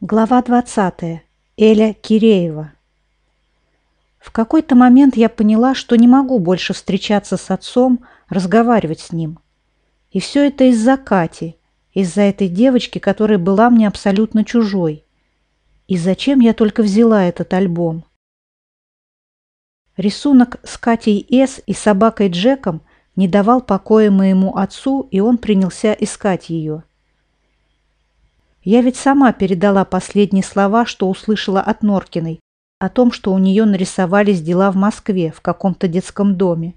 Глава 20. Эля Киреева. В какой-то момент я поняла, что не могу больше встречаться с отцом, разговаривать с ним. И все это из-за Кати, из-за этой девочки, которая была мне абсолютно чужой. И зачем я только взяла этот альбом? Рисунок с Катей С и собакой Джеком не давал покоя моему отцу, и он принялся искать ее. Я ведь сама передала последние слова, что услышала от Норкиной, о том, что у нее нарисовались дела в Москве, в каком-то детском доме.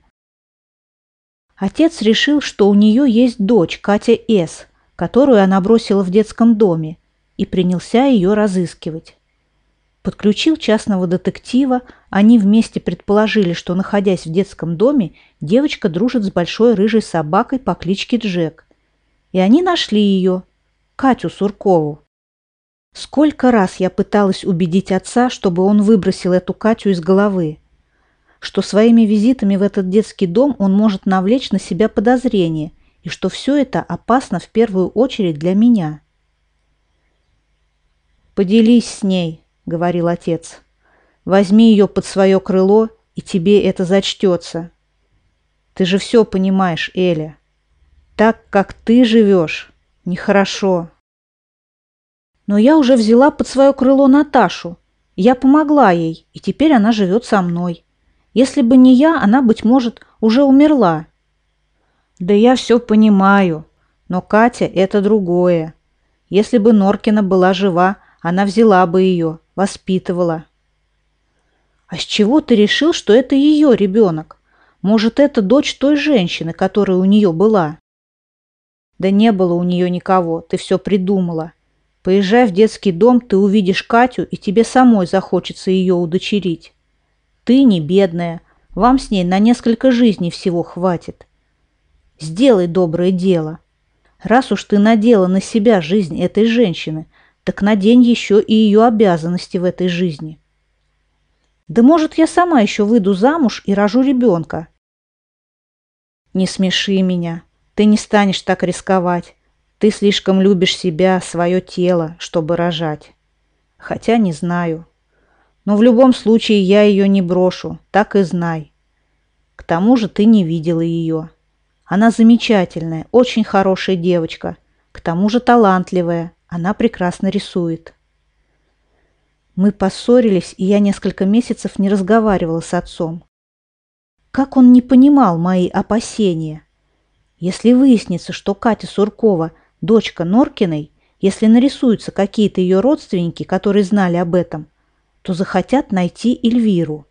Отец решил, что у нее есть дочь, Катя С., которую она бросила в детском доме, и принялся ее разыскивать. Подключил частного детектива, они вместе предположили, что, находясь в детском доме, девочка дружит с большой рыжей собакой по кличке Джек. И они нашли ее – Катю Суркову. Сколько раз я пыталась убедить отца, чтобы он выбросил эту Катю из головы, что своими визитами в этот детский дом он может навлечь на себя подозрения и что все это опасно в первую очередь для меня. «Поделись с ней», — говорил отец. «Возьми ее под свое крыло, и тебе это зачтется. Ты же все понимаешь, Эля. Так, как ты живешь, Нехорошо. Но я уже взяла под свое крыло Наташу. Я помогла ей, и теперь она живет со мной. Если бы не я, она, быть может, уже умерла. Да я все понимаю, но Катя – это другое. Если бы Норкина была жива, она взяла бы ее, воспитывала. А с чего ты решил, что это ее ребенок? Может, это дочь той женщины, которая у нее была? Да не было у нее никого, ты все придумала. Поезжай в детский дом, ты увидишь Катю, и тебе самой захочется ее удочерить. Ты не бедная, вам с ней на несколько жизней всего хватит. Сделай доброе дело. Раз уж ты надела на себя жизнь этой женщины, так надень еще и ее обязанности в этой жизни. Да может, я сама еще выйду замуж и рожу ребенка. Не смеши меня. Ты не станешь так рисковать. Ты слишком любишь себя, свое тело, чтобы рожать. Хотя не знаю. Но в любом случае я ее не брошу, так и знай. К тому же ты не видела ее. Она замечательная, очень хорошая девочка. К тому же талантливая. Она прекрасно рисует. Мы поссорились, и я несколько месяцев не разговаривала с отцом. Как он не понимал мои опасения – если выяснится, что Катя Суркова – дочка Норкиной, если нарисуются какие-то ее родственники, которые знали об этом, то захотят найти Эльвиру.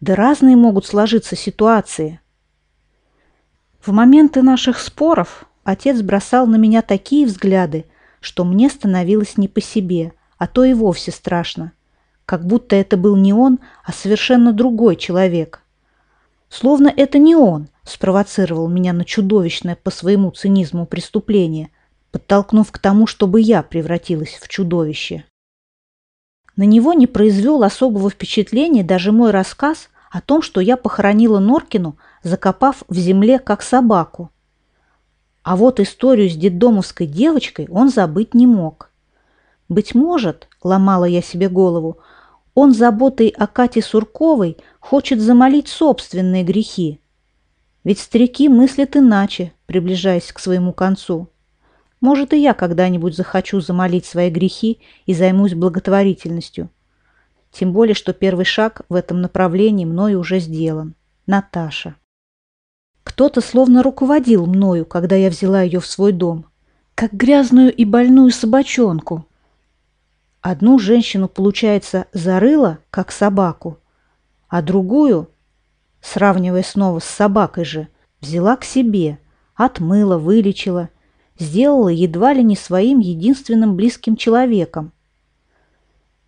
Да разные могут сложиться ситуации. В моменты наших споров отец бросал на меня такие взгляды, что мне становилось не по себе, а то и вовсе страшно. Как будто это был не он, а совершенно другой человек. Словно это не он спровоцировал меня на чудовищное по своему цинизму преступление, подтолкнув к тому, чтобы я превратилась в чудовище. На него не произвел особого впечатления даже мой рассказ о том, что я похоронила Норкину, закопав в земле как собаку. А вот историю с детдомовской девочкой он забыть не мог. Быть может, ломала я себе голову, он заботой о Кате Сурковой хочет замолить собственные грехи. Ведь старики мыслят иначе, приближаясь к своему концу. Может, и я когда-нибудь захочу замолить свои грехи и займусь благотворительностью. Тем более, что первый шаг в этом направлении мною уже сделан. Наташа. Кто-то словно руководил мною, когда я взяла ее в свой дом, как грязную и больную собачонку, Одну женщину, получается, зарыла, как собаку, а другую, сравнивая снова с собакой же, взяла к себе, отмыла, вылечила, сделала едва ли не своим единственным близким человеком.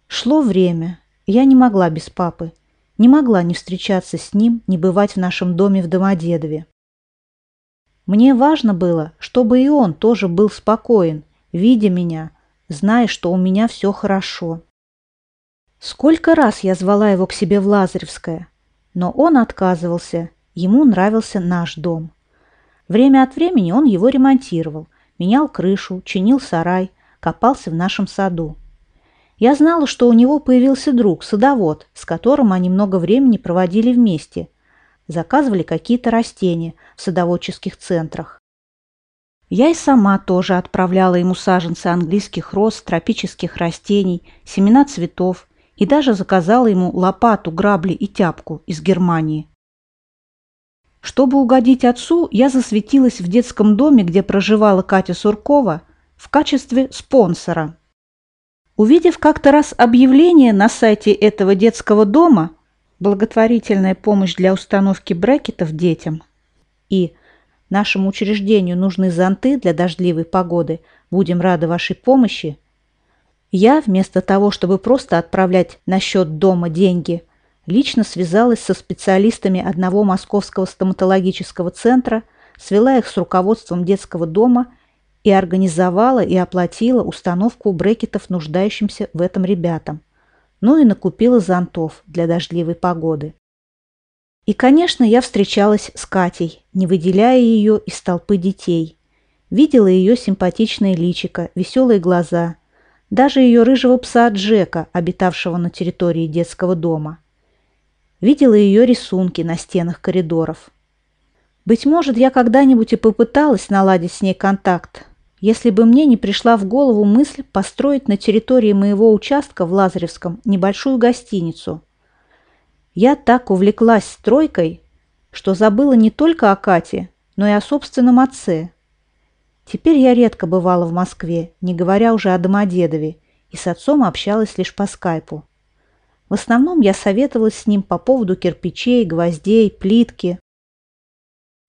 Шло время, я не могла без папы, не могла не встречаться с ним, не бывать в нашем доме в Домодедове. Мне важно было, чтобы и он тоже был спокоен, видя меня, зная, что у меня все хорошо. Сколько раз я звала его к себе в Лазаревское, но он отказывался, ему нравился наш дом. Время от времени он его ремонтировал, менял крышу, чинил сарай, копался в нашем саду. Я знала, что у него появился друг, садовод, с которым они много времени проводили вместе. Заказывали какие-то растения в садоводческих центрах. Я и сама тоже отправляла ему саженцы английских роз, тропических растений, семена цветов и даже заказала ему лопату, грабли и тяпку из Германии. Чтобы угодить отцу, я засветилась в детском доме, где проживала Катя Суркова, в качестве спонсора. Увидев как-то раз объявление на сайте этого детского дома «Благотворительная помощь для установки брекетов детям» и «Нашему учреждению нужны зонты для дождливой погоды, будем рады вашей помощи», я, вместо того, чтобы просто отправлять на счет дома деньги – лично связалась со специалистами одного московского стоматологического центра, свела их с руководством детского дома и организовала и оплатила установку брекетов нуждающимся в этом ребятам. Ну и накупила зонтов для дождливой погоды. И, конечно, я встречалась с Катей, не выделяя ее из толпы детей. Видела ее симпатичное личико, веселые глаза, даже ее рыжего пса Джека, обитавшего на территории детского дома – видела ее рисунки на стенах коридоров. Быть может, я когда-нибудь и попыталась наладить с ней контакт, если бы мне не пришла в голову мысль построить на территории моего участка в Лазаревском небольшую гостиницу. Я так увлеклась стройкой, что забыла не только о Кате, но и о собственном отце. Теперь я редко бывала в Москве, не говоря уже о Домодедове, и с отцом общалась лишь по скайпу. В основном я советовалась с ним по поводу кирпичей, гвоздей, плитки.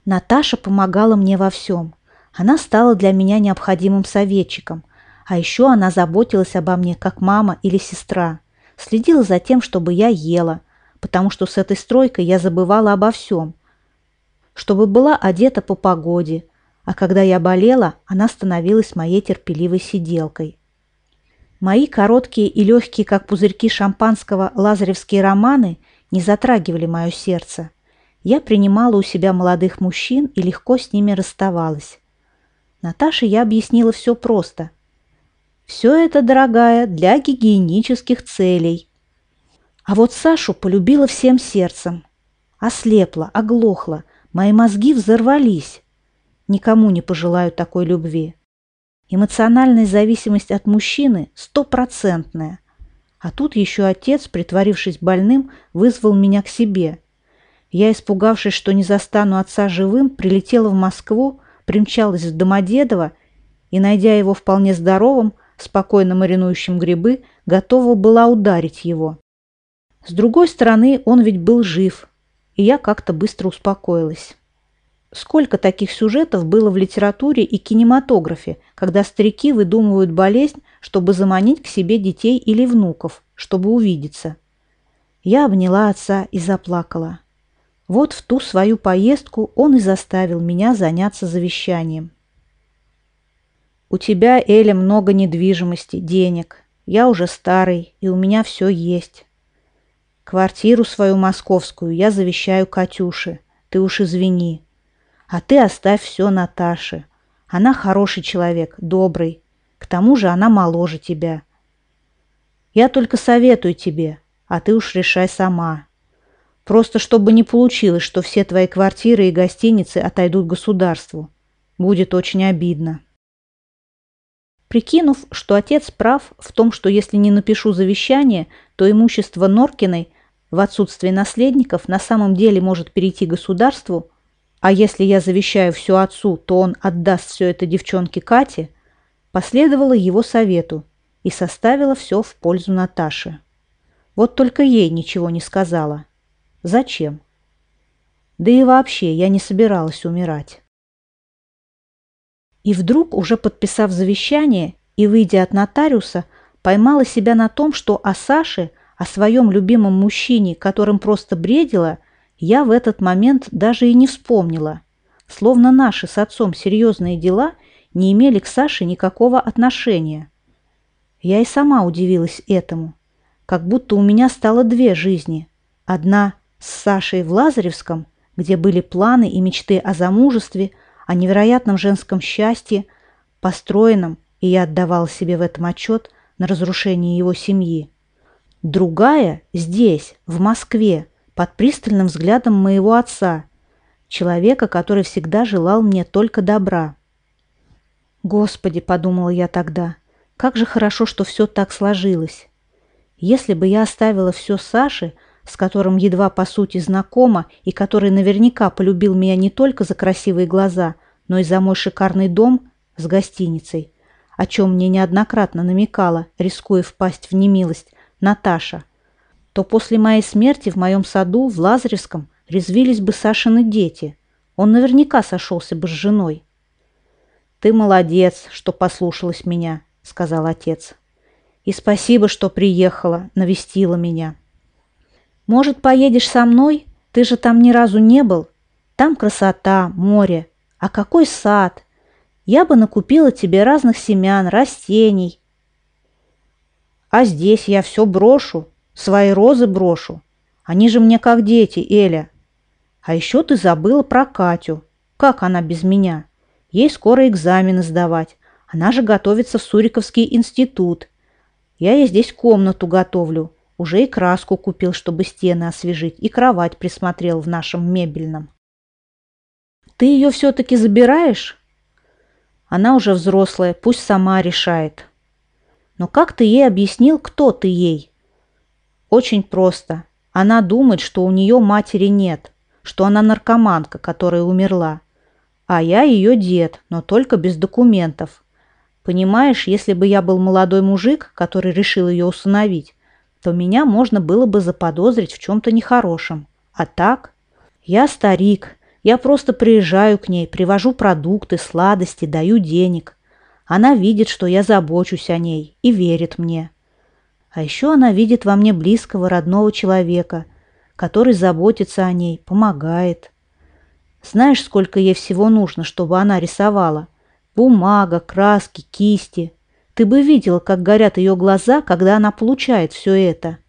Наташа помогала мне во всем. Она стала для меня необходимым советчиком, а еще она заботилась обо мне как мама или сестра, следила за тем, чтобы я ела, потому что с этой стройкой я забывала обо всем, чтобы была одета по погоде, а когда я болела, она становилась моей терпеливой сиделкой. Мои короткие и легкие, как пузырьки шампанского, лазаревские романы не затрагивали мое сердце. Я принимала у себя молодых мужчин и легко с ними расставалась. Наташе я объяснила все просто. Все это, дорогая, для гигиенических целей. А вот Сашу полюбила всем сердцем. Ослепла, оглохла, мои мозги взорвались. Никому не пожелаю такой любви. Эмоциональная зависимость от мужчины стопроцентная. А тут еще отец, притворившись больным, вызвал меня к себе. Я, испугавшись, что не застану отца живым, прилетела в Москву, примчалась в Домодедово и, найдя его вполне здоровым, спокойно маринующим грибы, готова была ударить его. С другой стороны, он ведь был жив, и я как-то быстро успокоилась. Сколько таких сюжетов было в литературе и кинематографе, когда старики выдумывают болезнь, чтобы заманить к себе детей или внуков, чтобы увидеться. Я обняла отца и заплакала. Вот в ту свою поездку он и заставил меня заняться завещанием. «У тебя, Эля, много недвижимости, денег. Я уже старый, и у меня все есть. Квартиру свою московскую я завещаю Катюше. Ты уж извини. А ты оставь все Наташе. Она хороший человек, добрый. К тому же она моложе тебя. Я только советую тебе, а ты уж решай сама. Просто чтобы не получилось, что все твои квартиры и гостиницы отойдут государству. Будет очень обидно. Прикинув, что отец прав в том, что если не напишу завещание, то имущество Норкиной в отсутствие наследников на самом деле может перейти государству – а если я завещаю все отцу, то он отдаст все это девчонке Кате, последовала его совету и составила все в пользу Наташи. Вот только ей ничего не сказала. Зачем? Да и вообще я не собиралась умирать. И вдруг, уже подписав завещание и выйдя от нотариуса, поймала себя на том, что о Саше, о своем любимом мужчине, которым просто бредила, я в этот момент даже и не вспомнила. Словно наши с отцом серьезные дела не имели к Саше никакого отношения. Я и сама удивилась этому. Как будто у меня стало две жизни. Одна с Сашей в Лазаревском, где были планы и мечты о замужестве, о невероятном женском счастье, построенном, и я отдавала себе в этом отчет, на разрушение его семьи. Другая здесь, в Москве, под пристальным взглядом моего отца, человека, который всегда желал мне только добра. «Господи», — подумала я тогда, — «как же хорошо, что все так сложилось. Если бы я оставила все Саше, с которым едва по сути знакома и который наверняка полюбил меня не только за красивые глаза, но и за мой шикарный дом с гостиницей, о чем мне неоднократно намекала, рискуя впасть в немилость, Наташа, то после моей смерти в моем саду в Лазаревском резвились бы Сашины дети. Он наверняка сошелся бы с женой. «Ты молодец, что послушалась меня», — сказал отец. «И спасибо, что приехала, навестила меня». «Может, поедешь со мной? Ты же там ни разу не был. Там красота, море. А какой сад? Я бы накупила тебе разных семян, растений. А здесь я все брошу, свои розы брошу. Они же мне как дети, Эля. А еще ты забыла про Катю. Как она без меня?» Ей скоро экзамены сдавать. Она же готовится в Суриковский институт. Я ей здесь комнату готовлю. Уже и краску купил, чтобы стены освежить, и кровать присмотрел в нашем мебельном. Ты ее все-таки забираешь? Она уже взрослая, пусть сама решает. Но как ты ей объяснил, кто ты ей? Очень просто. Она думает, что у нее матери нет, что она наркоманка, которая умерла. А я ее дед, но только без документов. Понимаешь, если бы я был молодой мужик, который решил ее усыновить, то меня можно было бы заподозрить в чем-то нехорошем. А так? Я старик. Я просто приезжаю к ней, привожу продукты, сладости, даю денег. Она видит, что я забочусь о ней и верит мне. А еще она видит во мне близкого родного человека, который заботится о ней, помогает. Знаешь, сколько ей всего нужно, чтобы она рисовала? Бумага, краски, кисти. Ты бы видела, как горят ее глаза, когда она получает все это.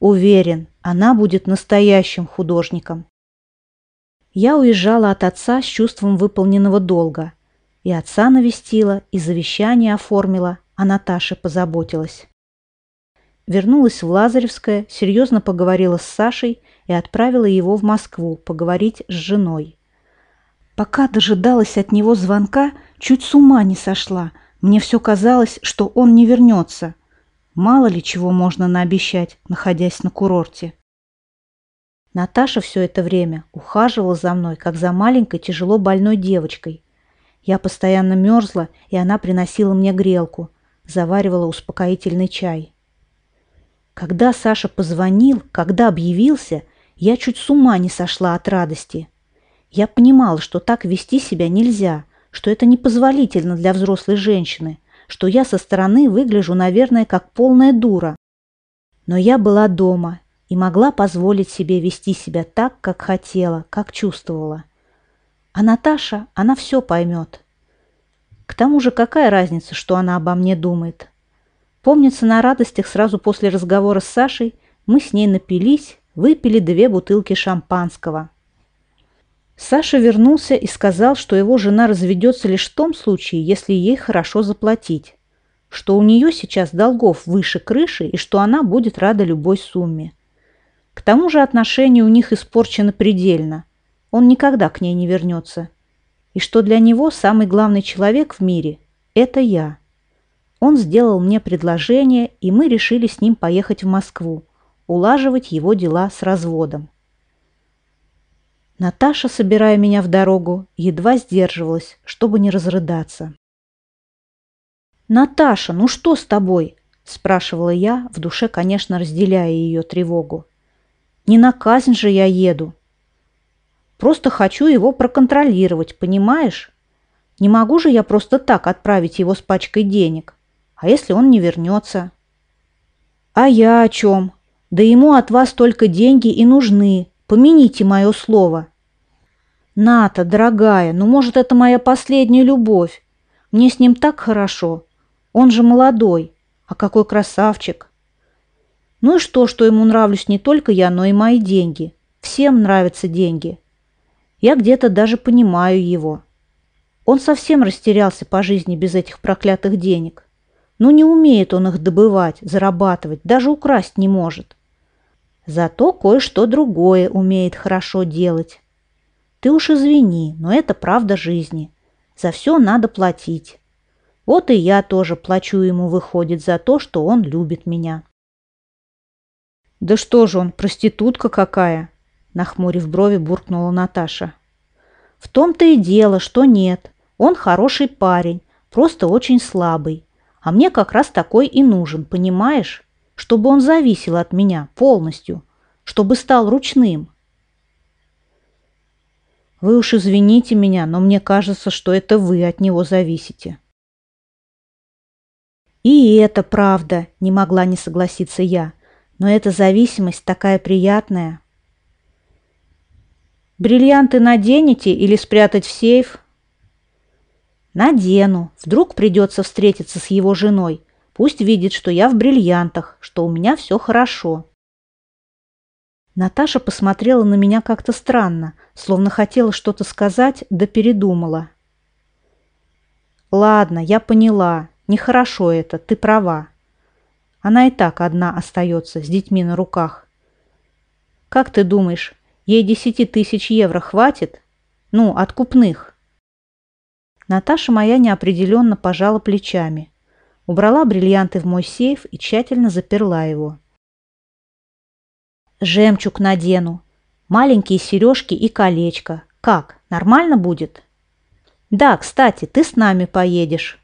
Уверен, она будет настоящим художником. Я уезжала от отца с чувством выполненного долга. И отца навестила, и завещание оформила, а Наташа позаботилась. Вернулась в Лазаревское, серьезно поговорила с Сашей и отправила его в Москву поговорить с женой. Пока дожидалась от него звонка, чуть с ума не сошла. Мне все казалось, что он не вернется. Мало ли чего можно наобещать, находясь на курорте. Наташа все это время ухаживала за мной, как за маленькой тяжело больной девочкой. Я постоянно мерзла, и она приносила мне грелку, заваривала успокоительный чай. Когда Саша позвонил, когда объявился, я чуть с ума не сошла от радости – я понимала, что так вести себя нельзя, что это непозволительно для взрослой женщины, что я со стороны выгляжу, наверное, как полная дура. Но я была дома и могла позволить себе вести себя так, как хотела, как чувствовала. А Наташа, она все поймет. К тому же какая разница, что она обо мне думает? Помнится, на радостях сразу после разговора с Сашей мы с ней напились, выпили две бутылки шампанского – Саша вернулся и сказал, что его жена разведется лишь в том случае, если ей хорошо заплатить, что у нее сейчас долгов выше крыши и что она будет рада любой сумме. К тому же отношения у них испорчены предельно. Он никогда к ней не вернется. И что для него самый главный человек в мире – это я. Он сделал мне предложение, и мы решили с ним поехать в Москву, улаживать его дела с разводом. Наташа, собирая меня в дорогу, едва сдерживалась, чтобы не разрыдаться. «Наташа, ну что с тобой?» – спрашивала я, в душе, конечно, разделяя ее тревогу. «Не на казнь же я еду. Просто хочу его проконтролировать, понимаешь? Не могу же я просто так отправить его с пачкой денег. А если он не вернется?» «А я о чем? Да ему от вас только деньги и нужны, Помяните мое слово. Ната, дорогая, ну, может, это моя последняя любовь. Мне с ним так хорошо. Он же молодой. А какой красавчик. Ну и что, что ему нравлюсь не только я, но и мои деньги. Всем нравятся деньги. Я где-то даже понимаю его. Он совсем растерялся по жизни без этих проклятых денег. Ну не умеет он их добывать, зарабатывать, даже украсть не может. Зато кое-что другое умеет хорошо делать. Ты уж извини, но это правда жизни. За все надо платить. Вот и я тоже плачу ему, выходит, за то, что он любит меня. Да что же он, проститутка какая? Нахмурив брови, буркнула Наташа. В том-то и дело, что нет. Он хороший парень, просто очень слабый. А мне как раз такой и нужен, понимаешь? Чтобы он зависел от меня полностью, чтобы стал ручным. Вы уж извините меня, но мне кажется, что это вы от него зависите. И это правда, не могла не согласиться я. Но эта зависимость такая приятная. Бриллианты наденете или спрятать в сейф? Надену. Вдруг придется встретиться с его женой. Пусть видит, что я в бриллиантах, что у меня все хорошо. Наташа посмотрела на меня как-то странно, словно хотела что-то сказать, да передумала. «Ладно, я поняла. Нехорошо это, ты права. Она и так одна остается, с детьми на руках. Как ты думаешь, ей десяти тысяч евро хватит? Ну, откупных?» Наташа моя неопределенно пожала плечами, убрала бриллианты в мой сейф и тщательно заперла его. Жемчуг надену. Маленькие сережки и колечко. Как, нормально будет? Да, кстати, ты с нами поедешь.